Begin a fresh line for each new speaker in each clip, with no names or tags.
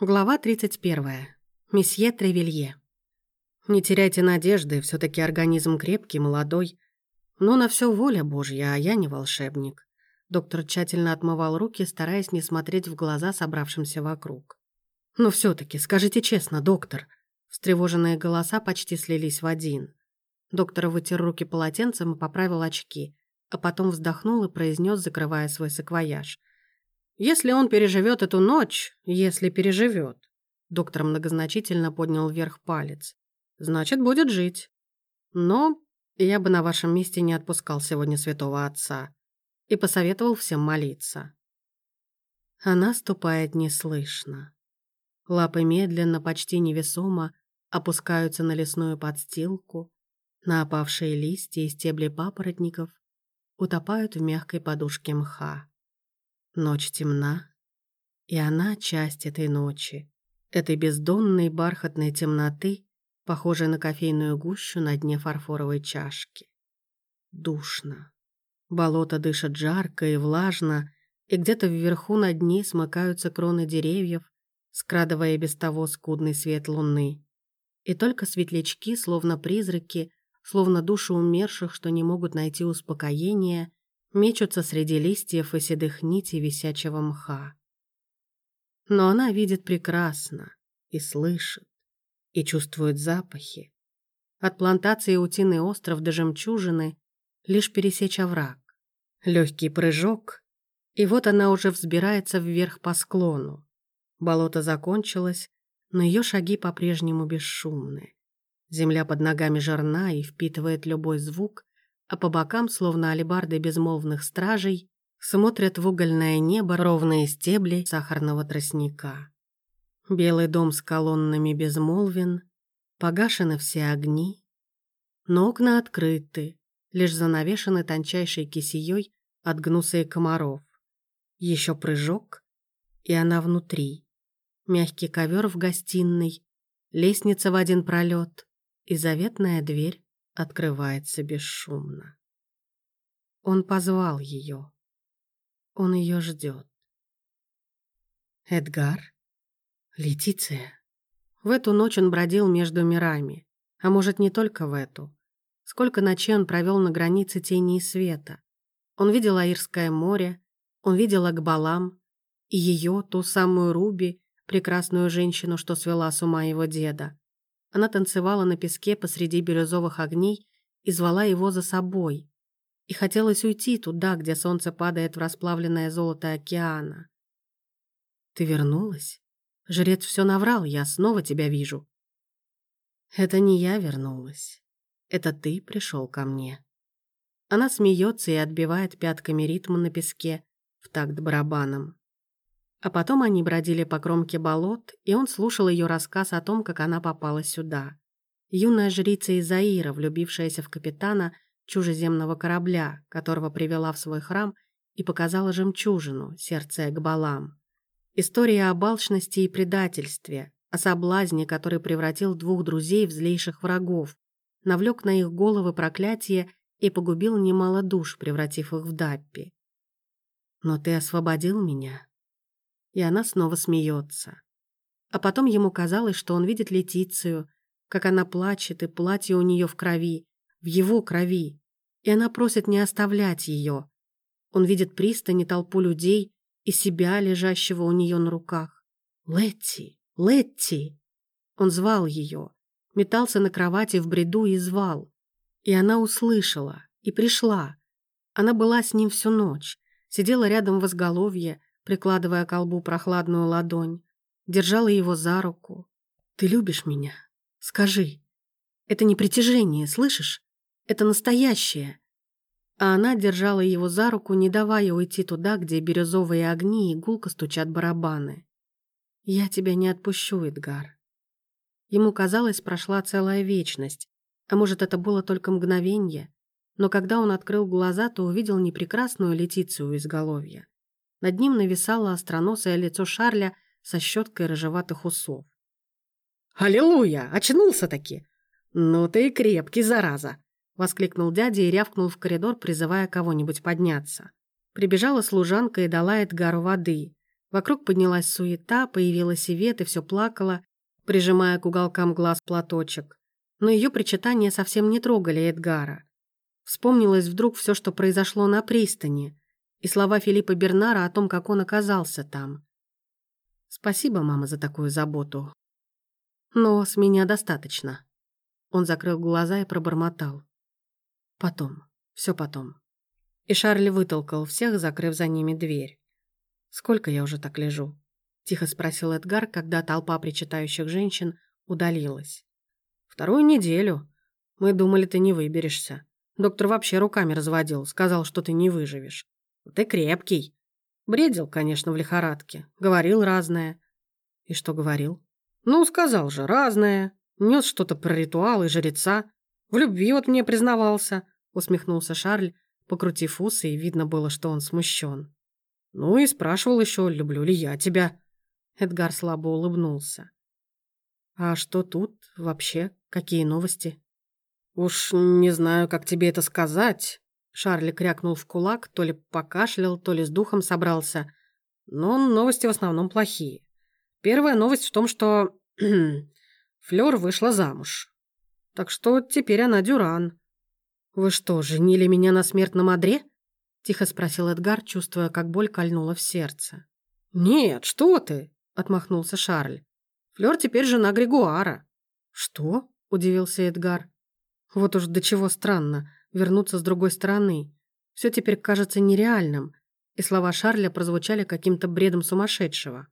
Глава 31. Месье Тревелье. Не теряйте надежды, все таки организм крепкий, молодой. Но на все воля Божья, а я не волшебник. Доктор тщательно отмывал руки, стараясь не смотреть в глаза собравшимся вокруг. Но все таки скажите честно, доктор». Встревоженные голоса почти слились в один. Доктор вытер руки полотенцем и поправил очки, а потом вздохнул и произнес, закрывая свой саквояж. Если он переживет эту ночь, если переживет, доктор многозначительно поднял вверх палец, значит, будет жить. Но я бы на вашем месте не отпускал сегодня святого отца и посоветовал всем молиться. Она ступает неслышно. Лапы медленно, почти невесомо опускаются на лесную подстилку, на опавшие листья и стебли папоротников, утопают в мягкой подушке мха. Ночь темна, и она часть этой ночи, этой бездонной бархатной темноты, похожей на кофейную гущу на дне фарфоровой чашки. Душно. Болото дышит жарко и влажно, и где-то вверху над ней смыкаются кроны деревьев, скрадывая без того скудный свет луны. И только светлячки, словно призраки, словно души умерших, что не могут найти успокоения, мечутся среди листьев и седых нитей висячего мха. Но она видит прекрасно и слышит, и чувствует запахи. От плантации Утиный остров до жемчужины лишь пересечь овраг. Легкий прыжок, и вот она уже взбирается вверх по склону. Болото закончилось, но ее шаги по-прежнему бесшумны. Земля под ногами жирна и впитывает любой звук, а по бокам, словно алебарды безмолвных стражей, смотрят в угольное небо ровные стебли сахарного тростника. Белый дом с колоннами безмолвен, погашены все огни, но окна открыты, лишь занавешены тончайшей кисеей от гнуса и комаров. Еще прыжок, и она внутри. Мягкий ковер в гостиной, лестница в один пролет и заветная дверь открывается бесшумно. Он позвал ее. Он ее ждет. Эдгар? Летиция? В эту ночь он бродил между мирами. А может, не только в эту. Сколько ночей он провел на границе тени и света. Он видел Аирское море, он видел Акбалам, и ее, ту самую Руби, прекрасную женщину, что свела с ума его деда. Она танцевала на песке посреди бирюзовых огней и звала его за собой. И хотелось уйти туда, где солнце падает в расплавленное золото океана. «Ты вернулась? Жрец все наврал, я снова тебя вижу». «Это не я вернулась. Это ты пришел ко мне». Она смеется и отбивает пятками ритм на песке в такт барабаном. А потом они бродили по кромке болот, и он слушал ее рассказ о том, как она попала сюда. Юная жрица Изаира, влюбившаяся в капитана чужеземного корабля, которого привела в свой храм и показала жемчужину, сердце Экбалам. История о балчности и предательстве, о соблазне, который превратил двух друзей в злейших врагов, навлек на их головы проклятие и погубил немало душ, превратив их в даппи. «Но ты освободил меня», и она снова смеется. А потом ему казалось, что он видит Летицию, как она плачет, и платье у нее в крови, в его крови, и она просит не оставлять ее. Он видит пристань и толпу людей и себя, лежащего у нее на руках. «Летти! Летти!» Он звал ее, метался на кровати в бреду и звал. И она услышала, и пришла. Она была с ним всю ночь, сидела рядом в изголовье, прикладывая к колбу прохладную ладонь, держала его за руку. «Ты любишь меня? Скажи. Это не притяжение, слышишь? Это настоящее». А она держала его за руку, не давая уйти туда, где бирюзовые огни и гулко стучат барабаны. «Я тебя не отпущу, Эдгар». Ему казалось, прошла целая вечность, а может, это было только мгновение, но когда он открыл глаза, то увидел непрекрасную Летицию изголовья. Над ним нависало остроносое лицо Шарля со щеткой рыжеватых усов. «Аллилуйя! Очнулся-таки! Ну ты и крепкий, зараза!» Воскликнул дядя и рявкнул в коридор, призывая кого-нибудь подняться. Прибежала служанка и дала Эдгару воды. Вокруг поднялась суета, появилась Ивет и все плакала, прижимая к уголкам глаз платочек. Но ее причитания совсем не трогали Эдгара. Вспомнилось вдруг все, что произошло на пристани, и слова Филиппа Бернара о том, как он оказался там. «Спасибо, мама, за такую заботу. Но с меня достаточно». Он закрыл глаза и пробормотал. «Потом, все потом». И Шарль вытолкал всех, закрыв за ними дверь. «Сколько я уже так лежу?» — тихо спросил Эдгар, когда толпа причитающих женщин удалилась. «Вторую неделю. Мы думали, ты не выберешься. Доктор вообще руками разводил, сказал, что ты не выживешь. Ты крепкий. Бредил, конечно, в лихорадке. Говорил разное. И что говорил? Ну, сказал же, разное. Нес что-то про ритуал и жреца. В любви вот мне признавался, усмехнулся Шарль, покрутив усы, и видно было, что он смущен. Ну и спрашивал еще, люблю ли я тебя. Эдгар слабо улыбнулся. А что тут вообще? Какие новости? Уж не знаю, как тебе это сказать. Шарли крякнул в кулак, то ли покашлял, то ли с духом собрался. Но новости в основном плохие. Первая новость в том, что Флёр вышла замуж. Так что теперь она Дюран. «Вы что, женили меня на смертном одре?» — тихо спросил Эдгар, чувствуя, как боль кольнула в сердце. «Нет, что ты!» — отмахнулся Шарль. «Флёр теперь жена Григуара». «Что?» — удивился Эдгар. «Вот уж до чего странно вернуться с другой стороны. Все теперь кажется нереальным, и слова Шарля прозвучали каким-то бредом сумасшедшего.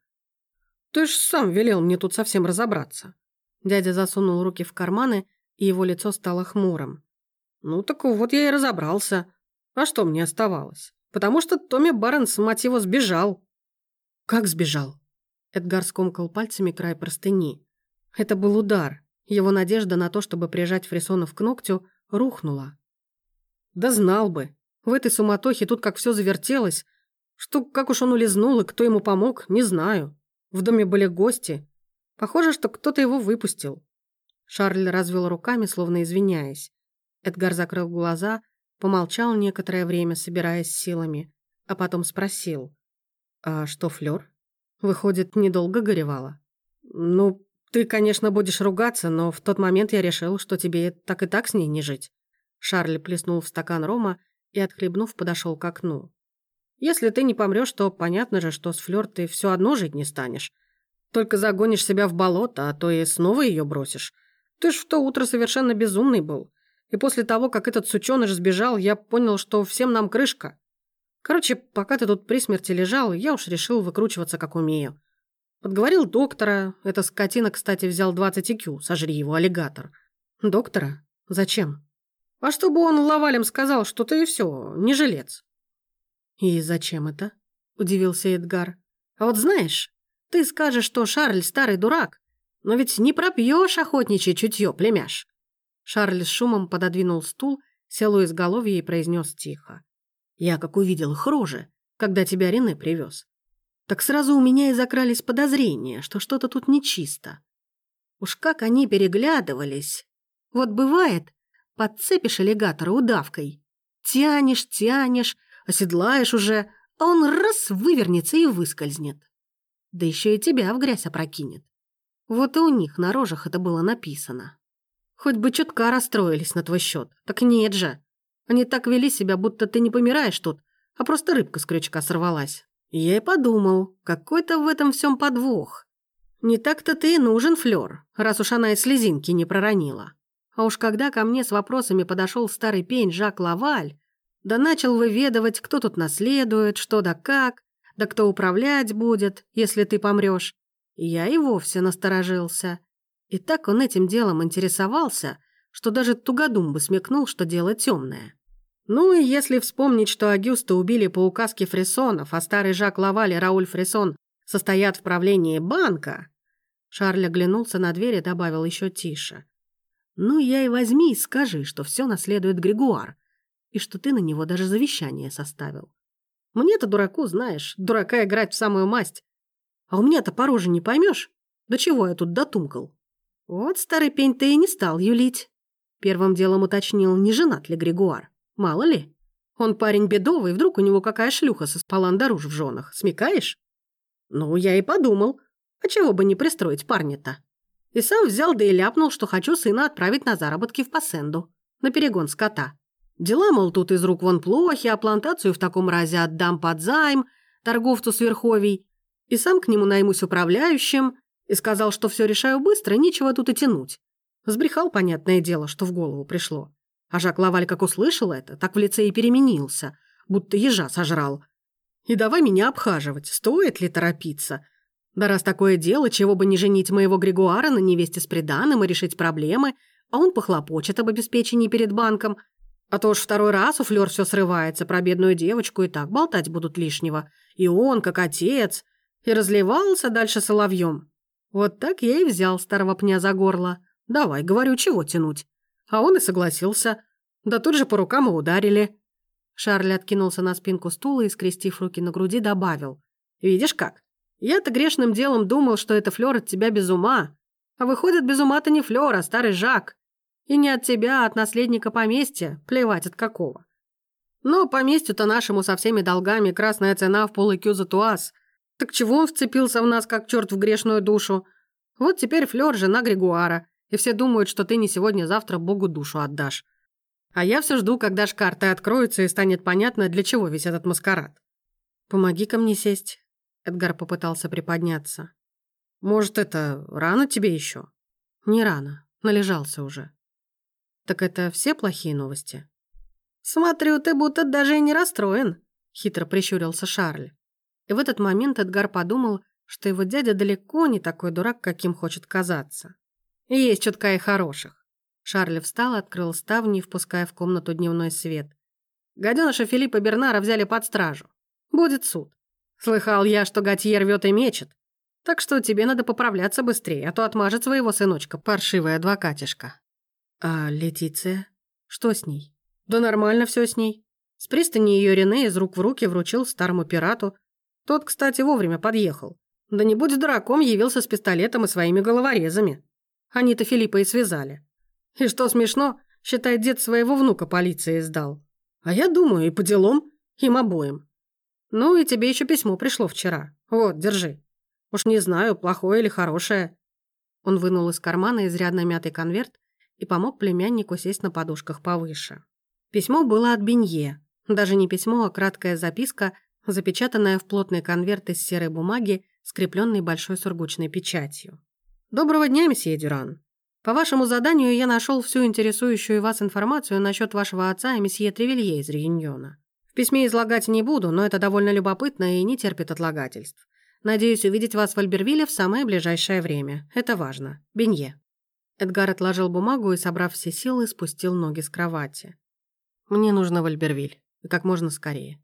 «Ты ж сам велел мне тут совсем разобраться». Дядя засунул руки в карманы, и его лицо стало хмурым. «Ну так вот я и разобрался. А что мне оставалось? Потому что Томми Барнс, мать его, сбежал». «Как сбежал?» Эдгар скомкал пальцами край простыни. Это был удар. Его надежда на то, чтобы прижать Фрисонов к ногтю, рухнула. Да знал бы. В этой суматохе тут как все завертелось, что как уж он улизнул и кто ему помог, не знаю. В доме были гости. Похоже, что кто-то его выпустил. Шарль развел руками, словно извиняясь. Эдгар закрыл глаза, помолчал некоторое время, собираясь силами, а потом спросил. «А что, Флёр? Выходит, недолго горевала?» «Ну, ты, конечно, будешь ругаться, но в тот момент я решил, что тебе так и так с ней не жить. Шарль плеснул в стакан рома и, отхлебнув, подошел к окну. «Если ты не помрешь, то понятно же, что с Флёр ты все одно жить не станешь. Только загонишь себя в болото, а то и снова ее бросишь. Ты ж в то утро совершенно безумный был. И после того, как этот сучёныш сбежал, я понял, что всем нам крышка. Короче, пока ты тут при смерти лежал, я уж решил выкручиваться, как умею. Подговорил доктора. Эта скотина, кстати, взял 20 IQ, сожри его, аллигатор. Доктора? Зачем? А чтобы он лавалем сказал, что ты и все, не жилец. И зачем это? Удивился Эдгар. А вот знаешь, ты скажешь, что Шарль старый дурак, но ведь не пропьешь охотничье чутье, племяш. Шарль с шумом пододвинул стул, сел у изголовья и произнес тихо. Я как увидел их рожи, когда тебя Рене привез. Так сразу у меня и закрались подозрения, что что-то тут нечисто. Уж как они переглядывались. Вот бывает, Подцепишь аллигатора удавкой. Тянешь, тянешь, оседлаешь уже, а он раз вывернется и выскользнет. Да еще и тебя в грязь опрокинет. Вот и у них на рожах это было написано. Хоть бы чутка расстроились на твой счет. Так нет же. Они так вели себя, будто ты не помираешь тут, а просто рыбка с крючка сорвалась. я и подумал, какой-то в этом всем подвох. Не так-то ты и нужен, Флёр, раз уж она и слезинки не проронила. А уж когда ко мне с вопросами подошел старый пень Жак Лаваль, да начал выведывать, кто тут наследует, что да как, да кто управлять будет, если ты помрешь, я и вовсе насторожился. И так он этим делом интересовался, что даже Тугодум бы смекнул, что дело темное. Ну и если вспомнить, что Агюста убили по указке Фрисонов, а старый Жак Лаваль и Рауль Фрисон состоят в правлении банка... Шарль оглянулся на дверь и добавил еще тише. Ну, я и возьми и скажи, что все наследует Григуар, и что ты на него даже завещание составил. Мне-то, дураку, знаешь, дурака играть в самую масть. А у меня-то по роже не поймешь, до чего я тут дотумкал. Вот старый пень ты и не стал юлить. Первым делом уточнил, не женат ли Григуар. Мало ли. Он парень бедовый, вдруг у него какая шлюха со спалан дорож в женах. Смекаешь? Ну, я и подумал, а чего бы не пристроить парня-то? И сам взял да и ляпнул, что хочу сына отправить на заработки в Пассенду, на перегон скота. Дела, мол, тут из рук вон плохи, а плантацию в таком разе отдам под займ торговцу с и сам к нему наймусь управляющим, и сказал, что все решаю быстро, нечего тут и тянуть. Сбрехал, понятное дело, что в голову пришло. А Жак Лаваль, как услышал это, так в лице и переменился, будто ежа сожрал. И давай меня обхаживать, стоит ли торопиться? Да раз такое дело, чего бы не женить моего Григуара на невесте с приданым и решить проблемы, а он похлопочет об обеспечении перед банком. А то уж второй раз у Флёр все срывается, про бедную девочку и так болтать будут лишнего. И он, как отец, и разливался дальше соловьем. Вот так я и взял старого пня за горло. Давай, говорю, чего тянуть? А он и согласился. Да тут же по рукам и ударили. Шарль откинулся на спинку стула и, скрестив руки на груди, добавил. «Видишь как? Я-то грешным делом думал, что это Флёр от тебя без ума. А выходит, без ума-то не Флёр, а старый Жак. И не от тебя, а от наследника поместья, плевать от какого. Но поместью-то нашему со всеми долгами красная цена в полыкю за туаз. Так чего он вцепился в нас, как черт в грешную душу? Вот теперь Флёр жена Григуара, и все думают, что ты не сегодня-завтра Богу душу отдашь. А я все жду, когда ж карты откроются и станет понятно, для чего весь этот маскарад. «Помоги-ка мне сесть», — Эдгар попытался приподняться. «Может, это рано тебе еще?» «Не рано, належался уже». «Так это все плохие новости?» «Смотрю, ты будто даже и не расстроен», — хитро прищурился Шарль. И в этот момент Эдгар подумал, что его дядя далеко не такой дурак, каким хочет казаться. Есть чутка и хороших. Шарль встал, открыл ставни, впуская в комнату дневной свет. Гаденыша Филиппа Бернара взяли под стражу. Будет суд. Слыхал я, что Готье рвет и мечет. Так что тебе надо поправляться быстрее, а то отмажет своего сыночка, паршивая адвокатишка. А Летиция? Что с ней? Да нормально все с ней. С пристани ее Рене из рук в руки вручил старому пирату. Тот, кстати, вовремя подъехал. Да не будь дураком, явился с пистолетом и своими головорезами. Они-то Филиппа и связали. И что смешно, считай, дед своего внука полиции сдал. А я думаю, и по делам, им обоим. Ну и тебе еще письмо пришло вчера. Вот, держи. Уж не знаю, плохое или хорошее. Он вынул из кармана изрядно мятый конверт и помог племяннику сесть на подушках повыше. Письмо было от Бенье. Даже не письмо, а краткая записка, запечатанная в плотный конверт из серой бумаги, скрепленный большой сургучной печатью. «Доброго дня, месье Дюран. По вашему заданию я нашел всю интересующую вас информацию насчет вашего отца и месье Тревелье из Реюньона. Письме излагать не буду, но это довольно любопытно и не терпит отлагательств. Надеюсь увидеть вас в Альбервилле в самое ближайшее время. Это важно. Бенье». Эдгар отложил бумагу и, собрав все силы, спустил ноги с кровати. «Мне нужно в Альбервиль. И как можно скорее.